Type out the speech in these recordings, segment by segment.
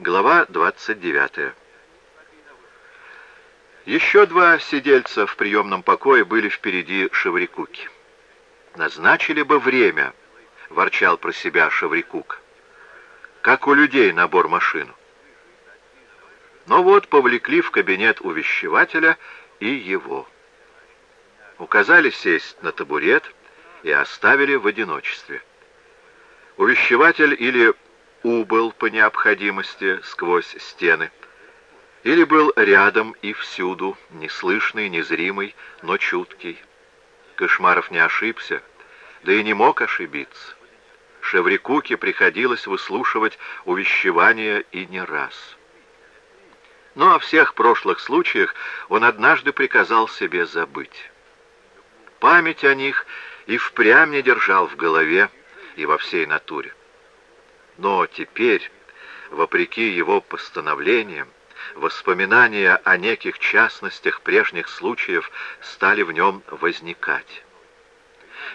Глава 29. Еще два сидельца в приемном покое были впереди Шеврикуки. «Назначили бы время», — ворчал про себя Шеврикук. «Как у людей набор машину». Но вот повлекли в кабинет увещевателя и его. Указали сесть на табурет и оставили в одиночестве. Увещеватель или убыл по необходимости сквозь стены, или был рядом и всюду, неслышный, незримый, но чуткий. Кошмаров не ошибся, да и не мог ошибиться. Шеврикуке приходилось выслушивать увещевания и не раз. Но о всех прошлых случаях он однажды приказал себе забыть. Память о них и впрямь не держал в голове и во всей натуре. Но теперь, вопреки его постановлениям, воспоминания о неких частностях прежних случаев стали в нем возникать.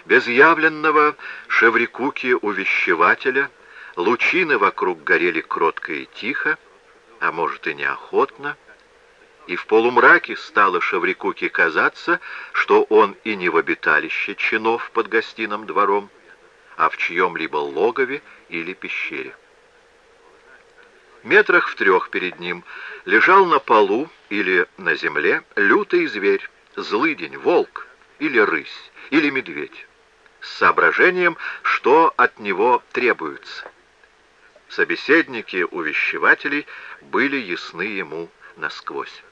Без явленного шеврикуки-увещевателя лучины вокруг горели кротко и тихо, а может и неохотно, и в полумраке стало Шеврикуке казаться, что он и не в обиталище чинов под гостиным двором, а в чьем-либо логове или пещере. Метрах в трех перед ним лежал на полу или на земле лютый зверь, злыдень, волк или рысь, или медведь, с соображением, что от него требуется. Собеседники увещевателей были ясны ему насквозь.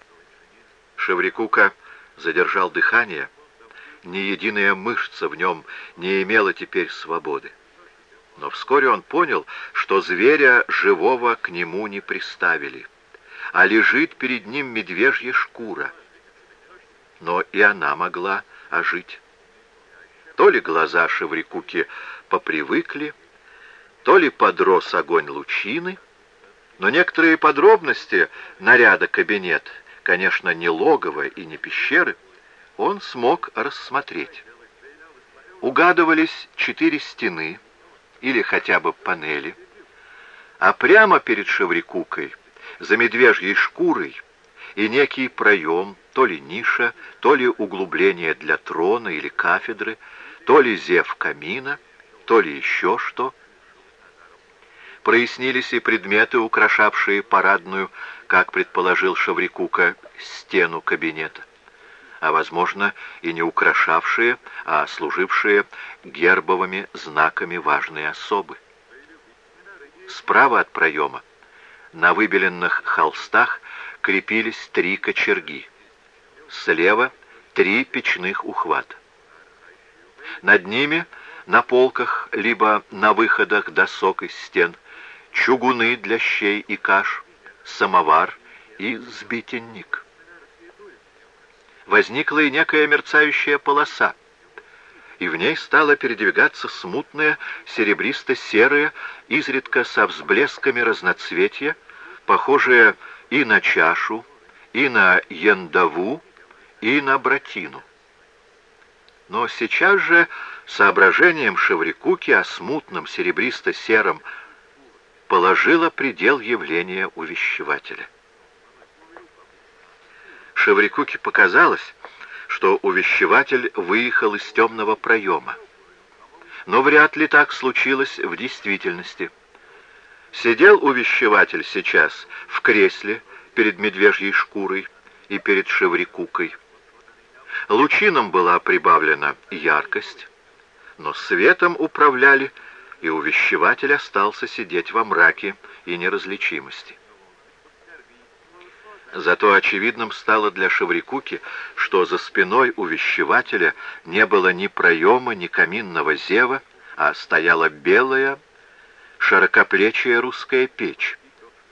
Шеврикука задержал дыхание, ни единая мышца в нем не имела теперь свободы. Но вскоре он понял, что зверя живого к нему не приставили, а лежит перед ним медвежья шкура. Но и она могла ожить. То ли глаза Шеврикуки попривыкли, то ли подрос огонь лучины, но некоторые подробности наряда кабинет, конечно, не логово и не пещеры, он смог рассмотреть. Угадывались четыре стены или хотя бы панели, а прямо перед Шеврикукой, за медвежьей шкурой, и некий проем, то ли ниша, то ли углубление для трона или кафедры, то ли зев камина, то ли еще что. Прояснились и предметы, украшавшие парадную, как предположил Шаврикука, стену кабинета а, возможно, и не украшавшие, а служившие гербовыми знаками важные особы. Справа от проема на выбеленных холстах крепились три кочерги. Слева три печных ухвата. Над ними, на полках, либо на выходах досок из стен, чугуны для щей и каш, самовар и сбитенник возникла и некая мерцающая полоса, и в ней стало передвигаться смутное серебристо-серое, изредка со взблесками разноцветия, похожее и на чашу, и на яндаву, и на братину. Но сейчас же соображением Шеврикуки о смутном серебристо-сером положило предел явления увещевателя. Шеврикуке показалось, что увещеватель выехал из темного проема. Но вряд ли так случилось в действительности. Сидел увещеватель сейчас в кресле перед медвежьей шкурой и перед Шеврикукой. Лучинам была прибавлена яркость, но светом управляли, и увещеватель остался сидеть во мраке и неразличимости. Зато очевидным стало для Шеврикуки, что за спиной увещевателя не было ни проема, ни каминного зева, а стояла белая, широкоплечья русская печь,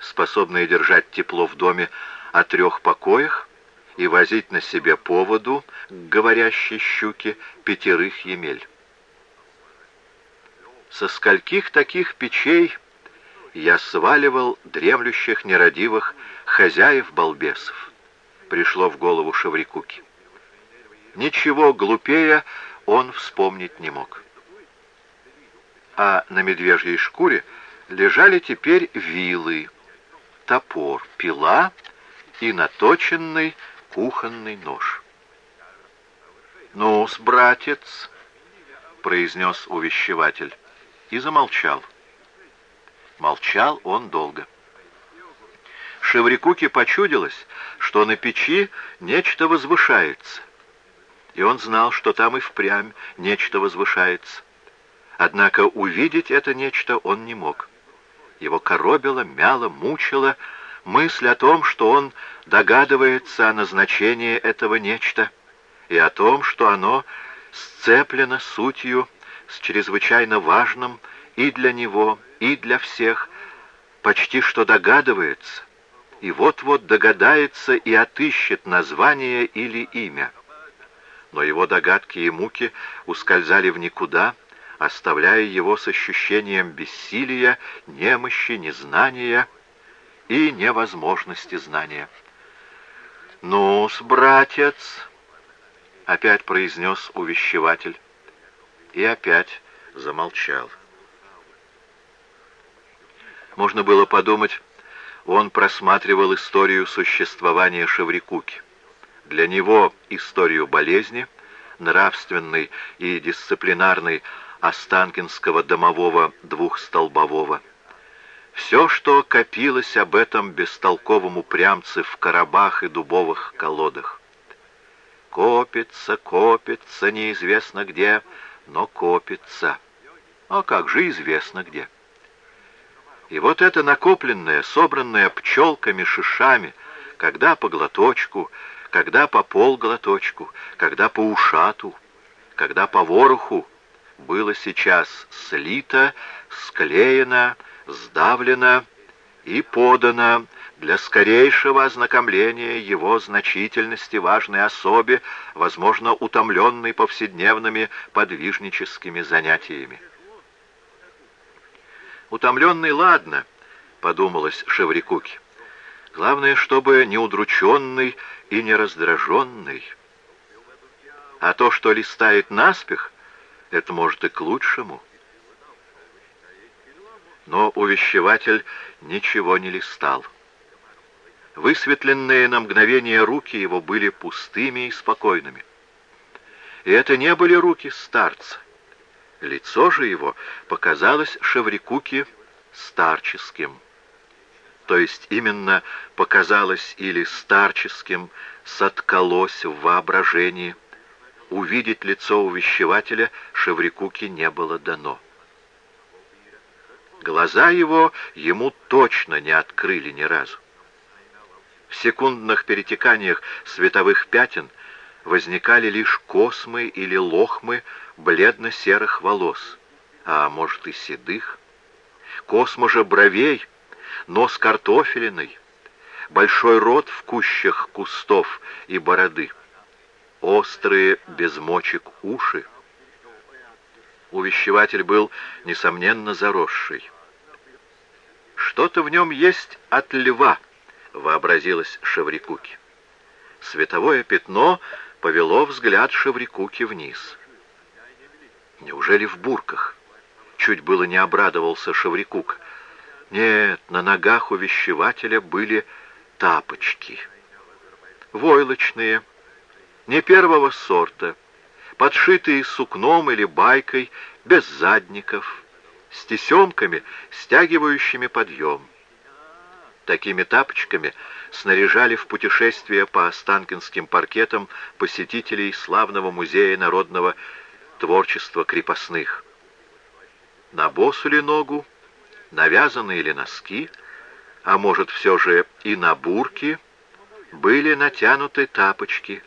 способная держать тепло в доме о трех покоях и возить на себе поводу к говорящей щуке пятерых емель. Со скольких таких печей я сваливал дремлющих нерадивых хозяев-балбесов, пришло в голову Шеврикуки. Ничего глупее он вспомнить не мог. А на медвежьей шкуре лежали теперь вилы, топор, пила и наточенный кухонный нож. «Ну-с, братец», — произнес увещеватель, и замолчал. Молчал он долго. Шеврикуке почудилось, что на печи нечто возвышается, и он знал, что там и впрямь нечто возвышается. Однако увидеть это нечто он не мог. Его коробило, мяло, мучило мысль о том, что он догадывается о назначении этого нечто, и о том, что оно сцеплено сутью с чрезвычайно важным и для него, и для всех, почти что догадывается, и вот-вот догадается и отыщет название или имя. Но его догадки и муки ускользали в никуда, оставляя его с ощущением бессилия, немощи, незнания и невозможности знания. «Ну-с, братец!» — опять произнес увещеватель. И опять замолчал. Можно было подумать, он просматривал историю существования Шеврикуки. Для него историю болезни, нравственной и дисциплинарной Останкинского домового двухстолбового. Все, что копилось об этом бестолковом упрямце в коробах и дубовых колодах. Копится, копится, неизвестно где, но копится. А как же известно где. И вот это накопленное, собранное пчелками шишами, когда по глоточку, когда по полглоточку, когда по ушату, когда по вороху, было сейчас слито, склеено, сдавлено и подано для скорейшего ознакомления его значительности важной особе, возможно, утомленной повседневными подвижническими занятиями. «Утомленный, ладно», — подумалось Шеврикуки. «Главное, чтобы не удрученный и не раздраженный. А то, что листает наспех, это может и к лучшему. Но увещеватель ничего не листал. Высветленные на мгновение руки его были пустыми и спокойными. И это не были руки старца. Лицо же его показалось Шеврикуке старческим. То есть именно показалось или старческим, соткалось в воображении – увидеть лицо увещевателя Шеврикуке не было дано. Глаза его ему точно не открыли ни разу. В секундных перетеканиях световых пятен возникали лишь космы или лохмы бледно-серых волос, а может и седых. Космы же бровей, нос картофелиной, большой рот в кущах кустов и бороды — острые, без мочек уши. Увещеватель был, несомненно, заросший. «Что-то в нем есть от льва», — вообразилось Шеврикуки. Световое пятно повело взгляд Шеврикуки вниз. «Неужели в бурках?» Чуть было не обрадовался Шеврикук. Нет, на ногах увещевателя были тапочки. Войлочные, не первого сорта, подшитые сукном или байкой, без задников, с тесемками, стягивающими подъем. Такими тапочками снаряжали в путешествие по Останкинским паркетам посетителей славного музея народного творчества крепостных. На босу ли ногу, навязанные ли носки, а может все же и на бурки, были натянуты тапочки,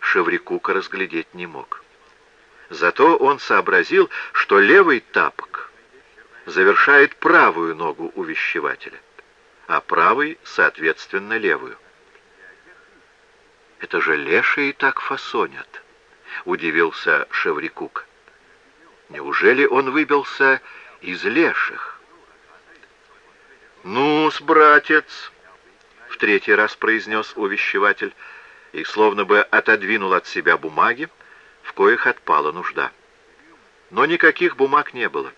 Шеврикука разглядеть не мог. Зато он сообразил, что левый тапок завершает правую ногу увещевателя, а правый, соответственно, левую. «Это же лешие так фасонят», — удивился Шеврикук. «Неужели он выбился из леших?» «Ну-с, братец», — в третий раз произнес увещеватель, — и словно бы отодвинул от себя бумаги, в коих отпала нужда. Но никаких бумаг не было.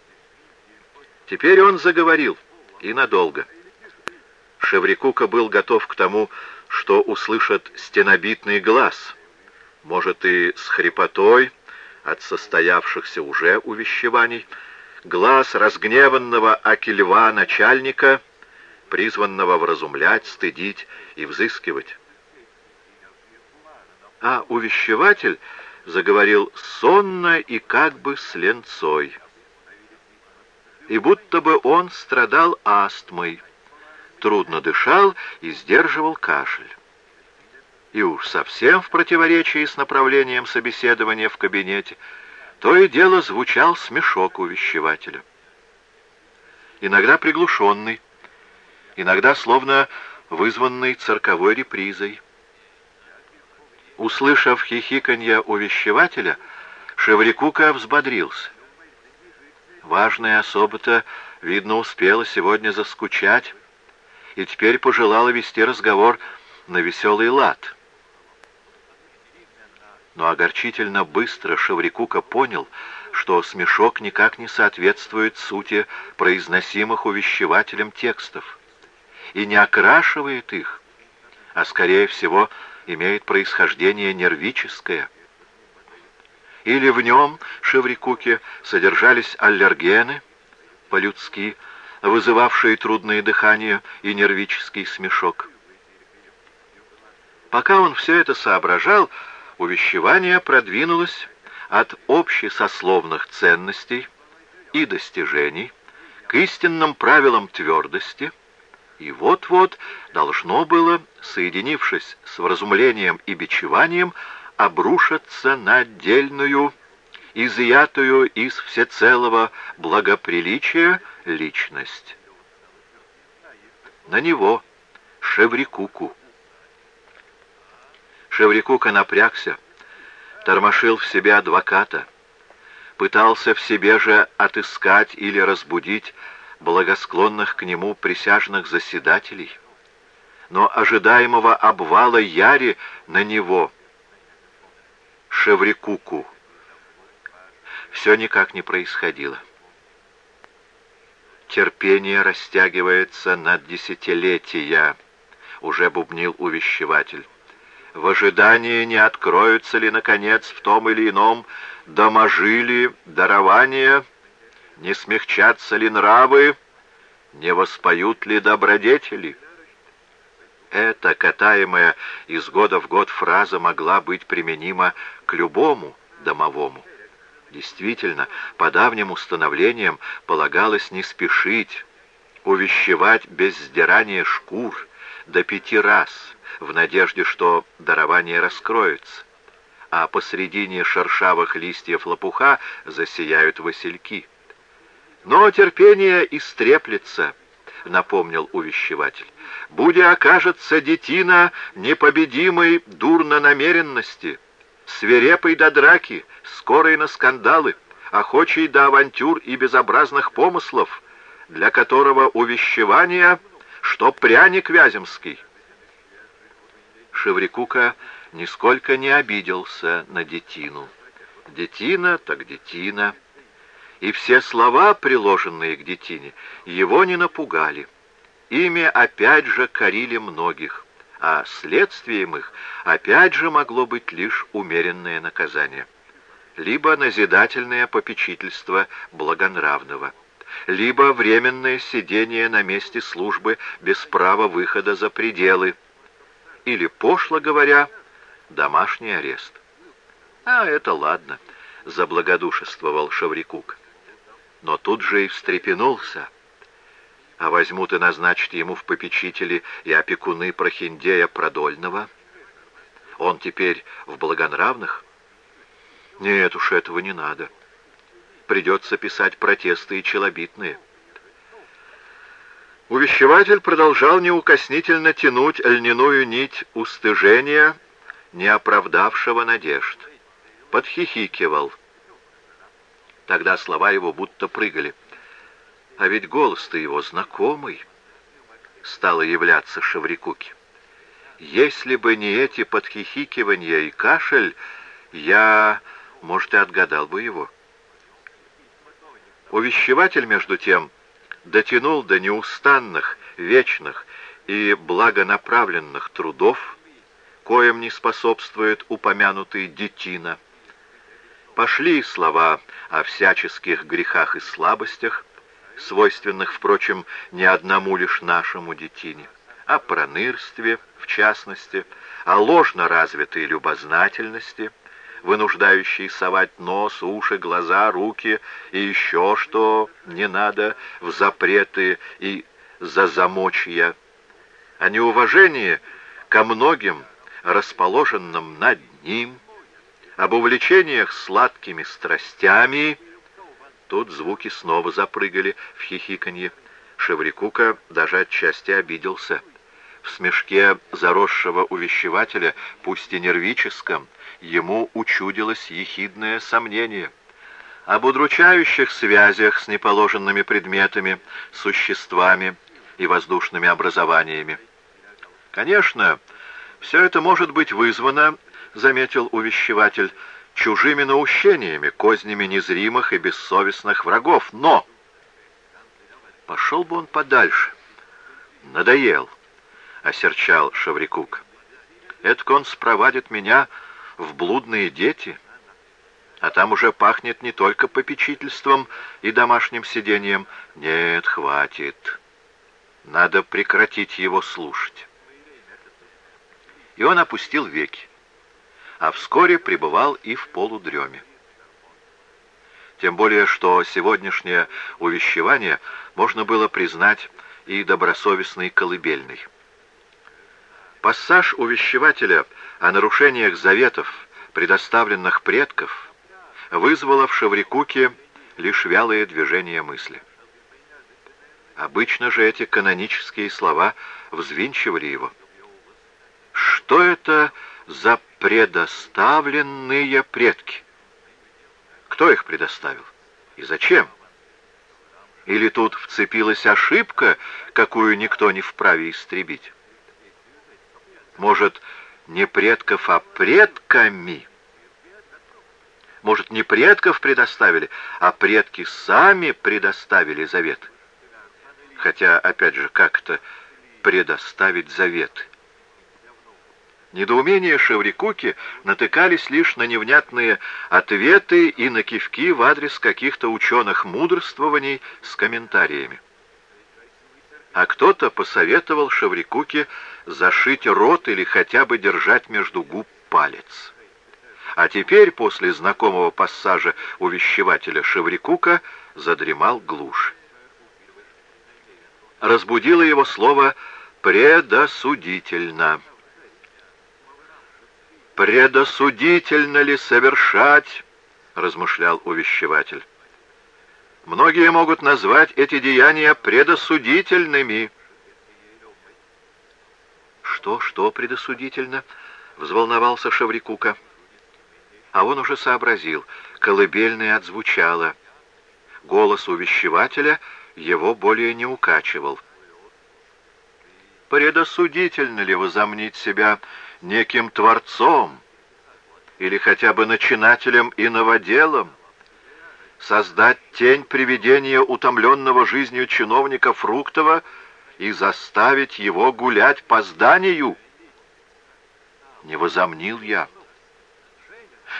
Теперь он заговорил, и надолго. Шеврикука был готов к тому, что услышат стенобитный глаз, может и с хрипотой от состоявшихся уже увещеваний, глаз разгневанного Акельва начальника, призванного вразумлять, стыдить и взыскивать. А увещеватель заговорил сонно и как бы с ленцой. И будто бы он страдал астмой, трудно дышал и сдерживал кашель. И уж совсем в противоречии с направлением собеседования в кабинете, то и дело звучал смешок увещевателя. Иногда приглушенный, иногда словно вызванный цирковой репризой. Услышав хихиканье увещевателя, Шеврикука взбодрился. Важная особа-то, видно, успела сегодня заскучать, и теперь пожелала вести разговор на веселый лад. Но огорчительно быстро Шеврикука понял, что смешок никак не соответствует сути произносимых увещевателем текстов и не окрашивает их, а, скорее всего, имеет происхождение нервическое. Или в нем, Шеврикуке, содержались аллергены, по-людски, вызывавшие трудное дыхание и нервический смешок. Пока он все это соображал, увещевание продвинулось от общесословных ценностей и достижений к истинным правилам твердости, и вот-вот должно было, соединившись с вразумлением и бичеванием, обрушиться на отдельную, изъятую из всецелого благоприличия личность. На него, Шеврикуку. Шеврикука напрягся, тормошил в себе адвоката, пытался в себе же отыскать или разбудить благосклонных к нему присяжных заседателей. Но ожидаемого обвала Яри на него, Шеврикуку, все никак не происходило. Терпение растягивается на десятилетия, уже бубнил увещеватель. В ожидании, не откроются ли, наконец, в том или ином доможили дарования, не смягчатся ли нравы, не воспоют ли добродетели. Эта катаемая из года в год фраза могла быть применима к любому домовому. Действительно, по давним установлениям полагалось не спешить, увещевать без сдирания шкур до пяти раз, в надежде, что дарование раскроется, а посредине шершавых листьев лопуха засияют васильки. Но терпение истреплется, напомнил увещеватель. Будя окажется детина непобедимой дурно намеренности, свирепой до драки, скорой на скандалы, охочей до авантюр и безобразных помыслов, для которого увещевание, что пряник вяземский. Шеврикука нисколько не обиделся на детину. Детина так детина. И все слова, приложенные к детине, его не напугали. Ими опять же корили многих а следствием их опять же могло быть лишь умеренное наказание, либо назидательное попечительство благонравного, либо временное сидение на месте службы без права выхода за пределы, или, пошло говоря, домашний арест. А это ладно, заблагодушествовал Шаврикук. Но тут же и встрепенулся — а возьмут и назначат ему в попечители и опекуны Прохиндея Продольного? Он теперь в благонравных? Нет уж, этого не надо. Придется писать протесты и челобитные. Увещеватель продолжал неукоснительно тянуть льняную нить устыжения, не оправдавшего надежд. Подхихикивал. Тогда слова его будто прыгали. А ведь голос-то его знакомый, стало являться Шаврикуке. Если бы не эти подхихикивания и кашель, я, может, и отгадал бы его. Увещеватель, между тем, дотянул до неустанных, вечных, и благонаправленных трудов, коим не способствует упомянутый детина. Пошли слова о всяческих грехах и слабостях, свойственных, впрочем, не одному лишь нашему детине, о пронырстве, в частности, о ложно развитой любознательности, вынуждающей совать нос, уши, глаза, руки и еще что не надо в запреты и за замочья, о неуважении ко многим, расположенным над ним, об увлечениях сладкими страстями. Тут звуки снова запрыгали в хихиканье. Шеврикука даже отчасти обиделся. В смешке заросшего увещевателя, пусть и нервическом, ему учудилось ехидное сомнение. Об удручающих связях с неположенными предметами, существами и воздушными образованиями. Конечно, все это может быть вызвано, заметил увещеватель, чужими наущениями, кознями незримых и бессовестных врагов, но... Пошел бы он подальше. Надоел, осерчал Шаврикук. Эдак он спровадит меня в блудные дети, а там уже пахнет не только попечительством и домашним сидением. Нет, хватит. Надо прекратить его слушать. И он опустил веки, а вскоре пребывал и в полудреме. Тем более, что сегодняшнее увещевание можно было признать и добросовестной колыбельной. Пассаж увещевателя о нарушениях заветов, предоставленных предков, вызвало в Шаврикуке лишь вялые движения мысли. Обычно же эти канонические слова взвинчивали его. Что это за предоставленные предки? Кто их предоставил? И зачем? Или тут вцепилась ошибка, какую никто не вправе истребить? Может, не предков, а предками? Может, не предков предоставили, а предки сами предоставили завет? Хотя, опять же, как-то предоставить завет. Недоумения Шеврикуки натыкались лишь на невнятные ответы и на кивки в адрес каких-то ученых мудрствований с комментариями. А кто-то посоветовал Шеврикуке зашить рот или хотя бы держать между губ палец. А теперь, после знакомого пассажа увещевателя Шеврикука, задремал глушь разбудило его слово «предосудительно». «Предосудительно ли совершать?» — размышлял увещеватель. «Многие могут назвать эти деяния предосудительными». «Что, что предосудительно?» — взволновался Шаврикука. А он уже сообразил, колыбельная отзвучала. Голос увещевателя — его более не укачивал. Предосудительно ли возомнить себя неким творцом или хотя бы начинателем и новоделом? Создать тень привидения утомленного жизнью чиновника Фруктова и заставить его гулять по зданию? Не возомнил я.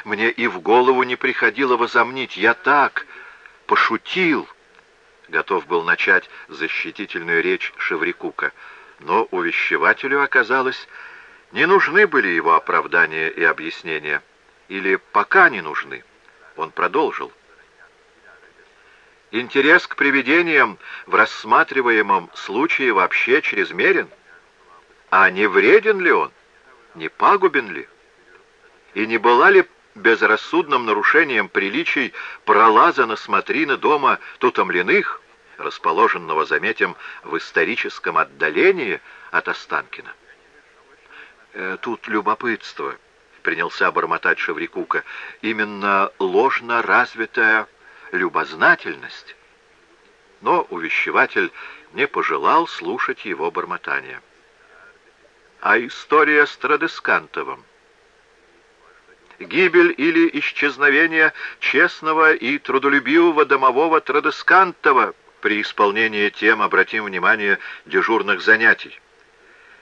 Мне и в голову не приходило возомнить. Я так пошутил готов был начать защитительную речь Шеврикука, но увещевателю оказалось, не нужны были его оправдания и объяснения, или пока не нужны. Он продолжил. Интерес к привидениям в рассматриваемом случае вообще чрезмерен, а не вреден ли он, не пагубен ли? И не была ли безрассудным нарушением приличий пролаза на смотрины дома Тутомленых, расположенного, заметим, в историческом отдалении от Останкина. «Э, «Тут любопытство», — принялся бормотать Шеврикука, — «именно ложно развитая любознательность». Но увещеватель не пожелал слушать его бормотание. «А история с Традескантовым?» гибель или исчезновение честного и трудолюбивого домового Традескантова при исполнении тем, обратим внимание, дежурных занятий.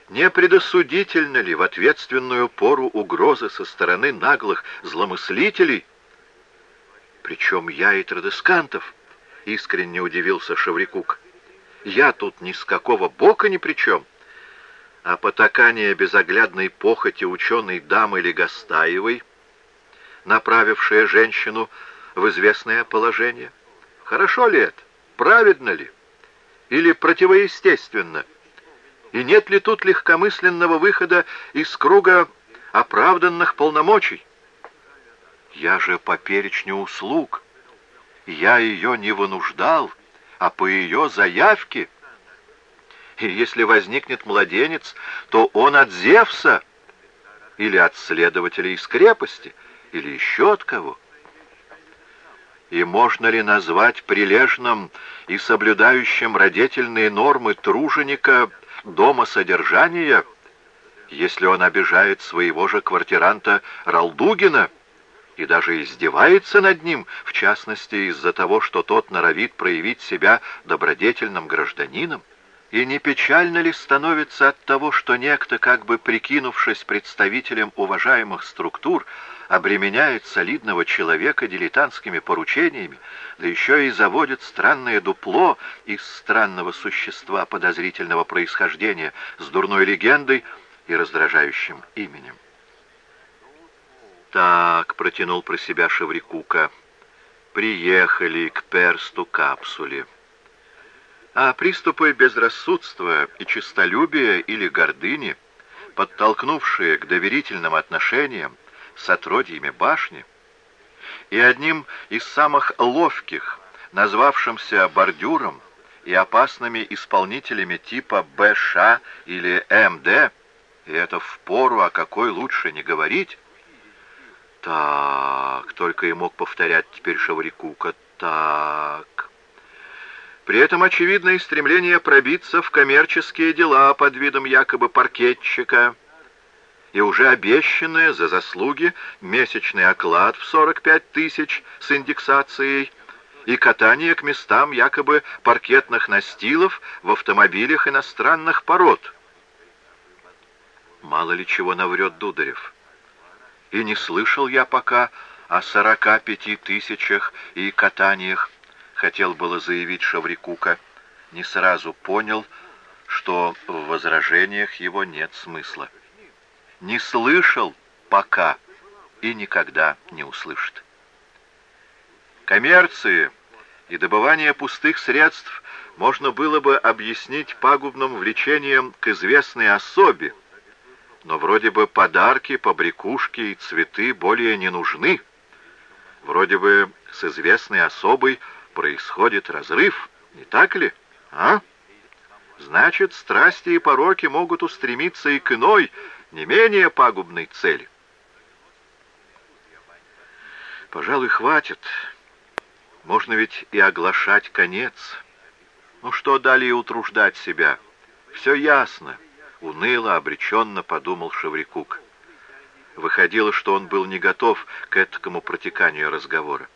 Не предосудительно ли в ответственную пору угрозы со стороны наглых зломыслителей? Причем я и Традескантов, искренне удивился Шеврикук. Я тут ни с какого бока ни при чем. А потакание безоглядной похоти ученой дамы Легостаевой, направившая женщину в известное положение, хорошо ли это? Праведно ли? Или противоестественно? И нет ли тут легкомысленного выхода из круга оправданных полномочий? Я же по перечню услуг. Я ее не вынуждал, а по ее заявке. И если возникнет младенец, то он от Зевса или от следователя из крепости, или еще от кого. И можно ли назвать прилежным и соблюдающим родительные нормы труженика дома содержания, если он обижает своего же квартиранта Ралдугина и даже издевается над ним, в частности из-за того, что тот норовит проявить себя добродетельным гражданином? И не печально ли становится от того, что некто, как бы прикинувшись представителем уважаемых структур, обременяет солидного человека дилетантскими поручениями, да еще и заводит странное дупло из странного существа подозрительного происхождения с дурной легендой и раздражающим именем. «Так», — протянул про себя Шеврикука, — «приехали к персту капсуле». А приступы безрассудства и честолюбия или гордыни, подтолкнувшие к доверительным отношениям, с отродьями башни, и одним из самых ловких, назвавшимся бордюром и опасными исполнителями типа БШ или МД, и это впору, а какой лучше не говорить, так, только и мог повторять теперь Шаврикука, так. При этом очевидное стремление пробиться в коммерческие дела под видом якобы паркетчика — и уже обещанное за заслуги месячный оклад в 45 тысяч с индексацией и катание к местам якобы паркетных настилов в автомобилях иностранных пород. Мало ли чего наврет Дударев. И не слышал я пока о 45 тысячах и катаниях, хотел было заявить Шаврикука, не сразу понял, что в возражениях его нет смысла не слышал пока и никогда не услышит. Коммерции и добывание пустых средств можно было бы объяснить пагубным влечением к известной особе, но вроде бы подарки, побрякушки и цветы более не нужны. Вроде бы с известной особой происходит разрыв, не так ли, а? Значит, страсти и пороки могут устремиться и к иной, не менее пагубной цели. Пожалуй, хватит. Можно ведь и оглашать конец. Ну что далее утруждать себя? Все ясно. Уныло, обреченно подумал Шеврикук. Выходило, что он был не готов к этому протеканию разговора.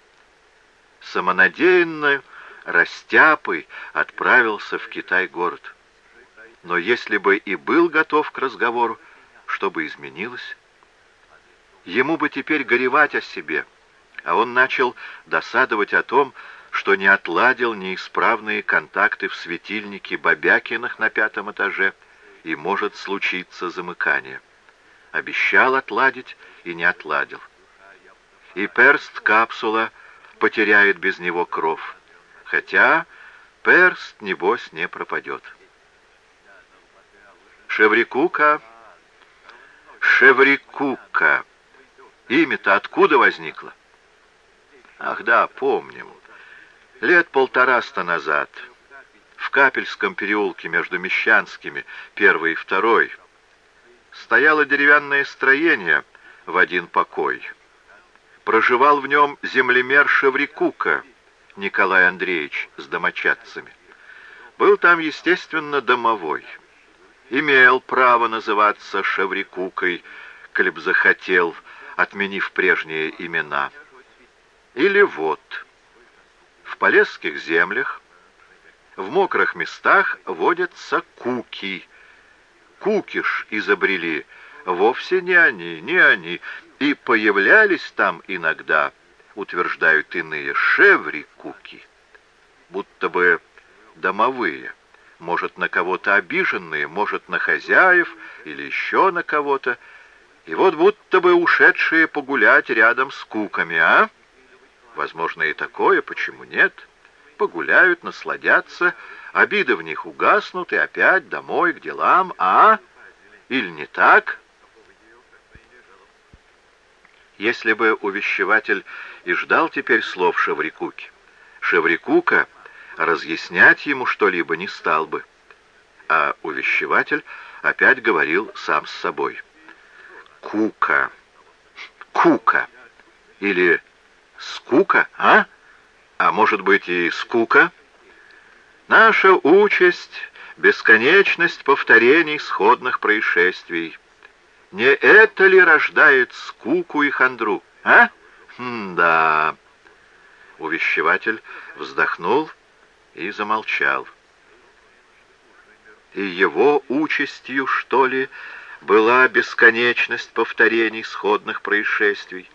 Самонадеянно, растяпой отправился в Китай-город. Но если бы и был готов к разговору, что бы изменилось? Ему бы теперь горевать о себе, а он начал досадовать о том, что не отладил неисправные контакты в светильнике Бобякиных на пятом этаже, и может случиться замыкание. Обещал отладить и не отладил. И перст капсула потеряет без него кров, хотя перст, небось, не пропадет. Шеврикука Шеврикука. Имя-то откуда возникло? Ах да, помним. Лет полтораста назад в Капельском переулке между Мещанскими, первый и второй, стояло деревянное строение в один покой. Проживал в нем землемер Шеврикука Николай Андреевич с домочадцами. Был там, естественно, домовой имел право называться Шеврикукой, коль б захотел, отменив прежние имена. Или вот, в полесских землях, в мокрых местах водятся куки, кукиш изобрели, вовсе не они, не они, и появлялись там иногда, утверждают иные, шеври-куки, будто бы домовые, может, на кого-то обиженные, может, на хозяев или еще на кого-то, и вот будто бы ушедшие погулять рядом с куками, а? Возможно, и такое, почему нет? Погуляют, насладятся, обиды в них угаснут, и опять домой, к делам, а? Или не так? Если бы увещеватель и ждал теперь слов Шеврикуки, Шеврикука разъяснять ему что-либо не стал бы, а увещеватель опять говорил сам с собой. «Кука! Кука! Или скука, а? А может быть и скука?» Наша участь — бесконечность повторений сходных происшествий. Не это ли рождает скуку и хандру, а? М да. Увещеватель вздохнул и замолчал. И его участью, что ли, была бесконечность повторений сходных происшествий.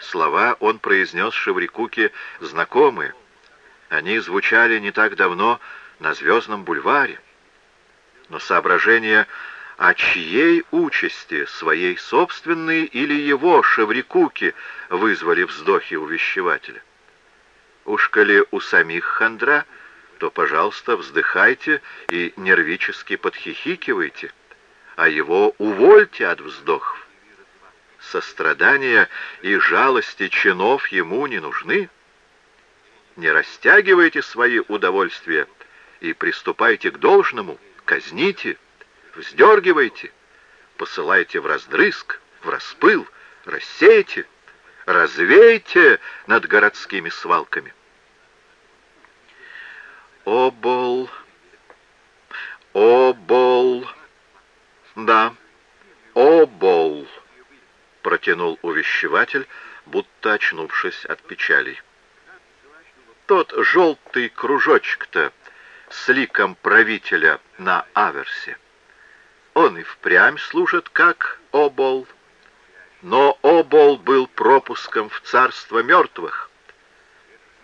Слова он произнес Шеврикуке знакомые, они звучали не так давно на Звездном бульваре. Но соображения о чьей участи, своей собственной или его, Шеврикуки, вызвали вздохи увещевателя. Уж коли у самих хандра, то, пожалуйста, вздыхайте и нервически подхихикивайте, а его увольте от вздохов. Сострадания и жалости чинов ему не нужны. Не растягивайте свои удовольствия и приступайте к должному, казните, вздергивайте, посылайте в раздрызг, в распыл, рассейте, развейте над городскими свалками. Обол, обол, да, обол, протянул увещеватель, будто очнувшись от печалей тот желтый кружочек-то с ликом правителя на аверсе. Он и впрямь служит как обол. Но обол был пропуском в царство мертвых,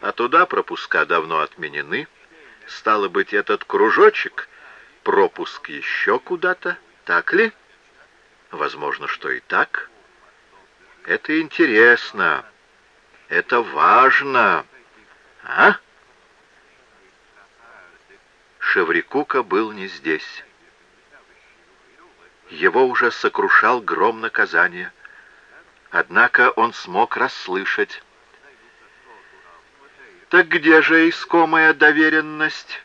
а туда пропуска давно отменены. Стало быть, этот кружочек — пропуск еще куда-то, так ли? Возможно, что и так. Это интересно, это важно. А? Шеврикука был не здесь. Его уже сокрушал гром наказания. Однако он смог расслышать. «Так где же искомая доверенность?»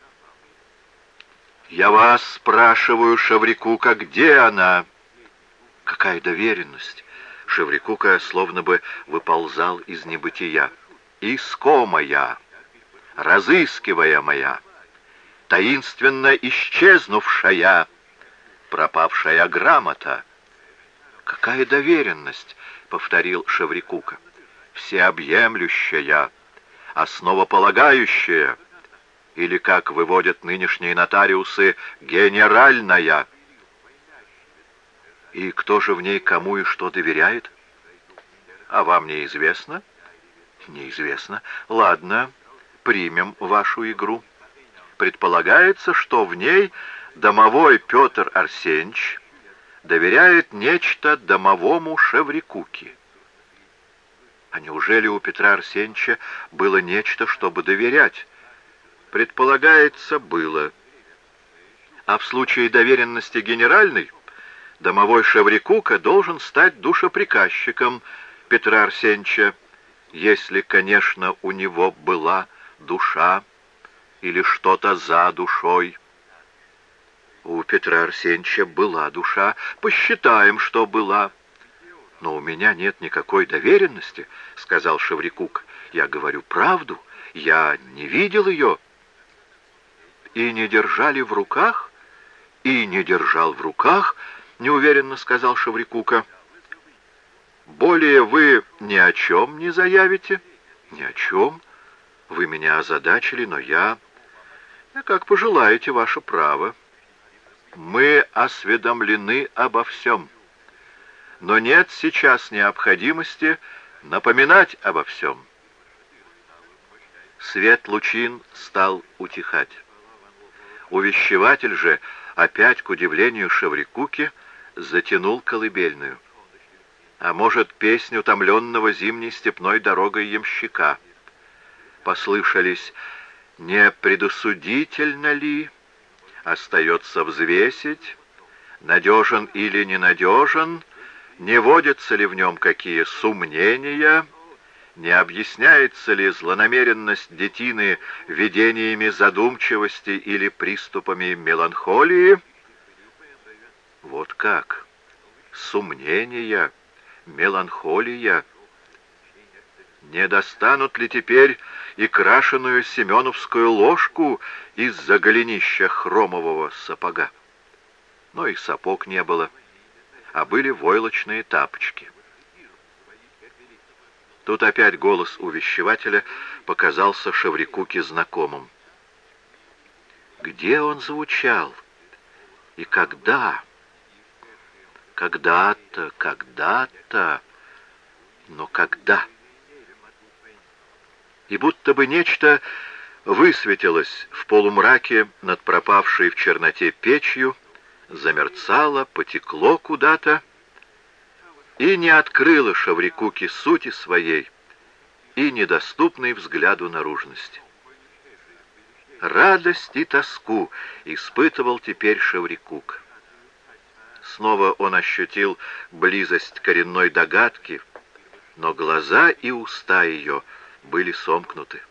«Я вас спрашиваю, Шеврикука, где она?» «Какая доверенность?» Шеврикука словно бы выползал из небытия. «Искомая!» разыскивая моя, таинственно исчезнувшая, пропавшая грамота. «Какая доверенность!» — повторил Шеврикука. «Всеобъемлющая, основополагающая, или, как выводят нынешние нотариусы, генеральная». «И кто же в ней кому и что доверяет?» «А вам неизвестно?» «Неизвестно. Ладно» примем вашу игру. Предполагается, что в ней домовой Петр Арсеньевич доверяет нечто домовому Шеврикуке. А неужели у Петра Арсеньевича было нечто, чтобы доверять? Предполагается, было. А в случае доверенности генеральной, домовой Шеврикука должен стать душеприказчиком Петра Арсеньевича, если, конечно, у него была душа или что-то за душой. У Петра Арсеньевича была душа, посчитаем, что была. Но у меня нет никакой доверенности, сказал Шеврикук. Я говорю правду, я не видел ее. И не держали в руках? И не держал в руках, неуверенно сказал Шеврикука. Более вы ни о чем не заявите? Ни о чем. Вы меня озадачили, но я... Как пожелаете, ваше право. Мы осведомлены обо всем, но нет сейчас необходимости напоминать обо всем. Свет лучин стал утихать. Увещеватель же, опять к удивлению Шеврикуки, затянул колыбельную. А может, песню утомленного зимней степной дорогой ямщика. Послышались «Не предусудительно ли?» Остается взвесить, надежен или ненадежен, не водятся ли в нем какие сомнения, не объясняется ли злонамеренность детины видениями задумчивости или приступами меланхолии? Вот как! Сомнения, меланхолия. Не достанут ли теперь и крашеную семеновскую ложку из-за голенища хромового сапога? Но и сапог не было, а были войлочные тапочки. Тут опять голос увещевателя показался Шеврикуке знакомым. Где он звучал? И когда? Когда-то, когда-то, но когда? И будто бы нечто высветилось в полумраке над пропавшей в черноте печью, замерцало, потекло куда-то, и не открыла Шаврикуки сути своей и недоступной взгляду наружности. Радость и тоску испытывал теперь Шаврикук. Снова он ощутил близость коренной догадки, но глаза и уста ее были сомкнуты.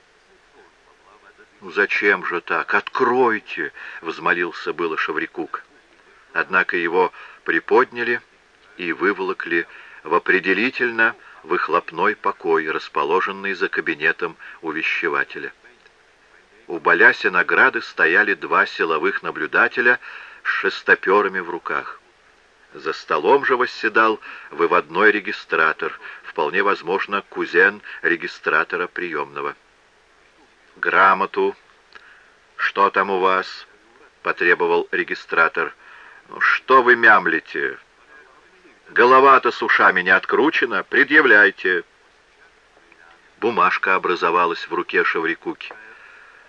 «Ну зачем же так? Откройте!» — взмолился было Шаврикук. Однако его приподняли и выволокли в определительно выхлопной покой, расположенный за кабинетом увещевателя. У Баляси награды стояли два силовых наблюдателя с шестоперами в руках. За столом же восседал выводной регистратор, вполне возможно, кузен регистратора приемного. «Грамоту. Что там у вас?» — потребовал регистратор. «Что вы мямлите?» Голова-то с ушами не откручена. Предъявляйте. Бумажка образовалась в руке Шаврикуки.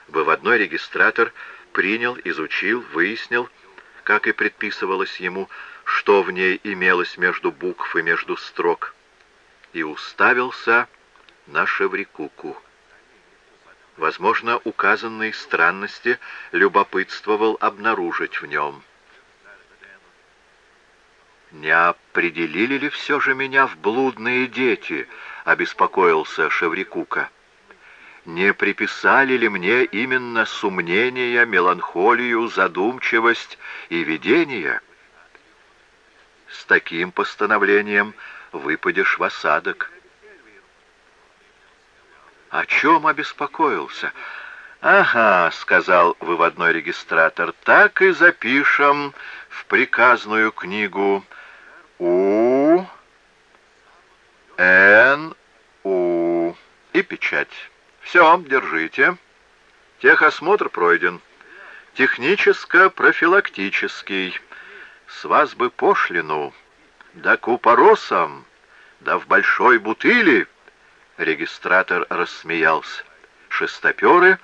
Выводной регистратор принял, изучил, выяснил, как и предписывалось ему, что в ней имелось между букв и между строк, и уставился на Шеврикуку. Возможно, указанные странности любопытствовал обнаружить в нем. «Не определили ли все же меня в блудные дети?» — обеспокоился Шеврикука. «Не приписали ли мне именно сумнения, меланхолию, задумчивость и видение?» «С таким постановлением выпадешь в осадок». «О чем обеспокоился?» «Ага», — сказал выводной регистратор, — «так и запишем в приказную книгу у, Н, У и печать. Все, держите. Техосмотр пройден. Техническо-профилактический. С вас бы пошлину. Да купоросом, да в большой бутыли. Регистратор рассмеялся. Шестоперы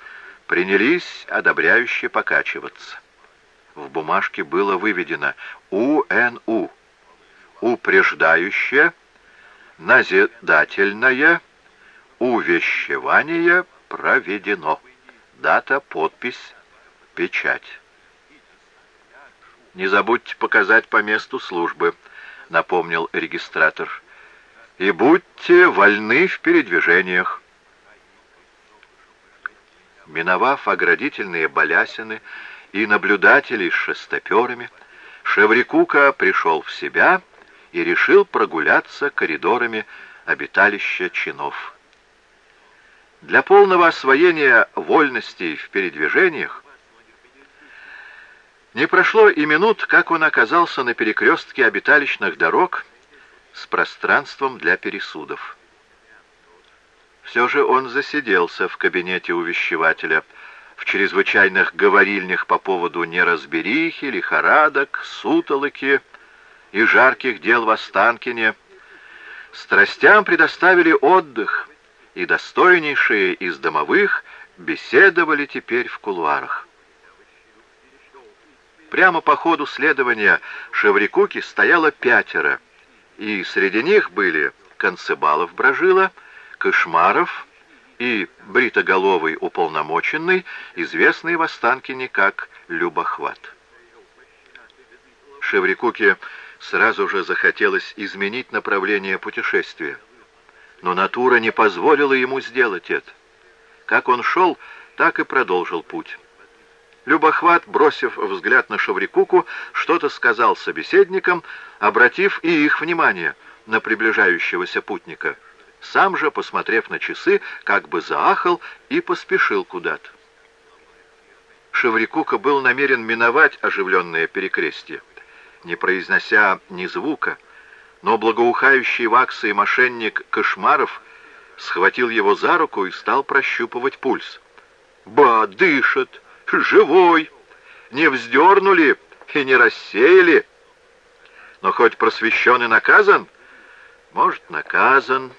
принялись одобряюще покачиваться. В бумажке было выведено УНУ упреждающее, назидательное, увещевание проведено. Дата, подпись, печать. «Не забудьте показать по месту службы», — напомнил регистратор. «И будьте вольны в передвижениях». Миновав оградительные балясины и наблюдателей с шестоперами, Шеврикука пришел в себя и решил прогуляться коридорами обиталища чинов. Для полного освоения вольностей в передвижениях не прошло и минут, как он оказался на перекрестке обиталищных дорог с пространством для пересудов. Все же он засиделся в кабинете увещевателя, в чрезвычайных говорильнях по поводу неразберихи, лихорадок, сутолоки и жарких дел в Останкине, страстям предоставили отдых, и достойнейшие из домовых беседовали теперь в кулуарах. Прямо по ходу следования Шеврикуки стояло пятеро, и среди них были Концебалов Брожила, Кошмаров и бритоголовый уполномоченный, известный в Останкине как Любохват. Шеврикуке сразу же захотелось изменить направление путешествия, но натура не позволила ему сделать это. Как он шел, так и продолжил путь. Любохват, бросив взгляд на Шаврикуку, что-то сказал собеседникам, обратив и их внимание на приближающегося путника. Сам же, посмотрев на часы, как бы заахал и поспешил куда-то. Шеврикука был намерен миновать оживленное перекрестие, не произнося ни звука, но благоухающий ваксой мошенник Кошмаров схватил его за руку и стал прощупывать пульс. «Ба, дышит!» Живой, не вздернули и не рассеяли. Но хоть просвещен и наказан, может, наказан,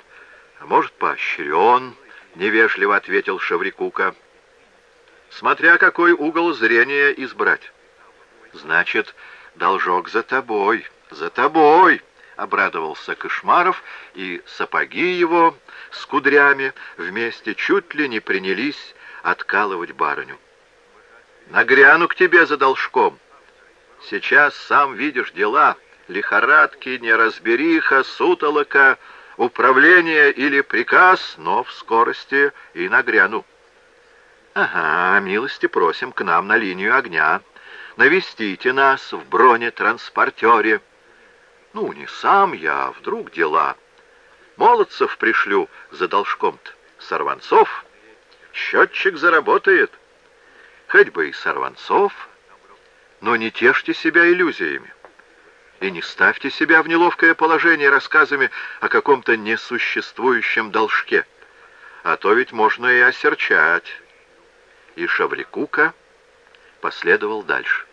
а может, поощрен, невежливо ответил Шаврикука. Смотря какой угол зрения избрать. Значит, должок за тобой, за тобой, обрадовался Кошмаров, и сапоги его с кудрями вместе чуть ли не принялись откалывать барыню. Нагряну к тебе за должком. Сейчас, сам видишь, дела, лихорадки, неразбериха, сутолока, управление или приказ, но в скорости и нагряну. Ага, милости просим к нам на линию огня. Навестите нас в бронетранспортере. Ну, не сам я, а вдруг дела. Молодцев пришлю за должком-то. Сорванцов. Счетчик заработает хоть бы и сорванцов, но не тешьте себя иллюзиями и не ставьте себя в неловкое положение рассказами о каком-то несуществующем должке, а то ведь можно и осерчать. И Шаврикука последовал дальше.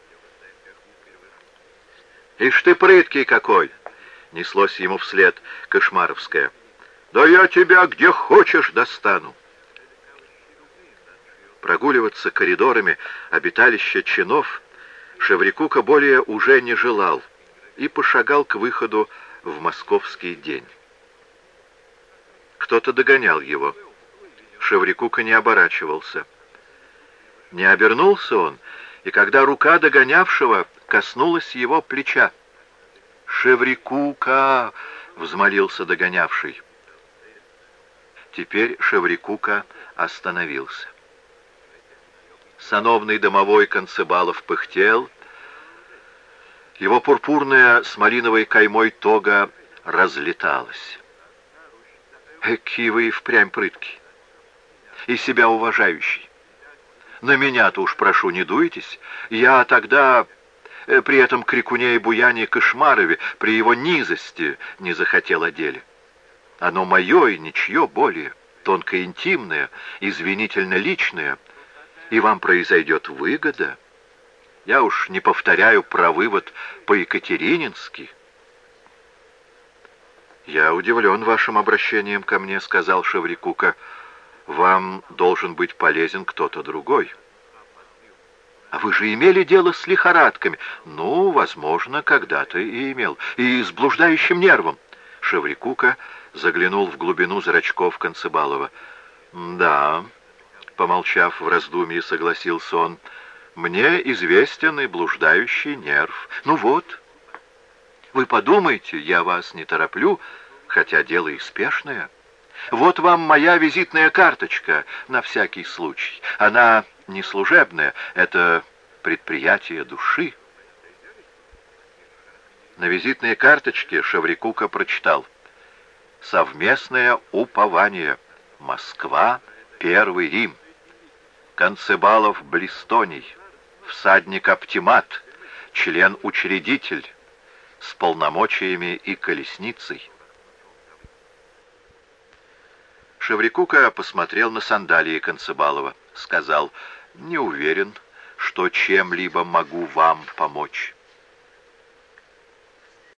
«Ишь ты прыткий какой!» — неслось ему вслед Кошмаровская. «Да я тебя где хочешь достану!» Прогуливаться коридорами обиталища чинов Шеврикука более уже не желал и пошагал к выходу в московский день. Кто-то догонял его. Шеврикука не оборачивался. Не обернулся он, и когда рука догонявшего коснулась его плеча. «Шеврикука!» — взмолился догонявший. Теперь Шеврикука остановился. Сановный домовой Концебалов пыхтел. Его пурпурная с малиновой каймой тога разлеталась. Какие вы и впрямь прытки. И себя уважающий. На меня-то уж, прошу, не дуйтесь. Я тогда э, при этом крикуне и буяне Кошмарове, при его низости, не захотел о деле. Оно мое и ничье более, тонко интимное, извинительно личное — и вам произойдет выгода. Я уж не повторяю про вывод по-екатеринински. «Я удивлен вашим обращением ко мне», — сказал Шеврикука. «Вам должен быть полезен кто-то другой». «А вы же имели дело с лихорадками?» «Ну, возможно, когда-то и имел. И с блуждающим нервом». Шеврикука заглянул в глубину зрачков Концебалова. «Да, Помолчав в раздумье, согласился он. «Мне известен и блуждающий нерв. Ну вот, вы подумайте, я вас не тороплю, хотя дело и спешное. Вот вам моя визитная карточка на всякий случай. Она не служебная, это предприятие души». На визитной карточке Шаврикука прочитал «Совместное упование. Москва, Первый Рим». Концебалов Блистоний, всадник-оптимат, член-учредитель, с полномочиями и колесницей. Шеврикука посмотрел на сандалии Концебалова, сказал, Не уверен, что чем-либо могу вам помочь.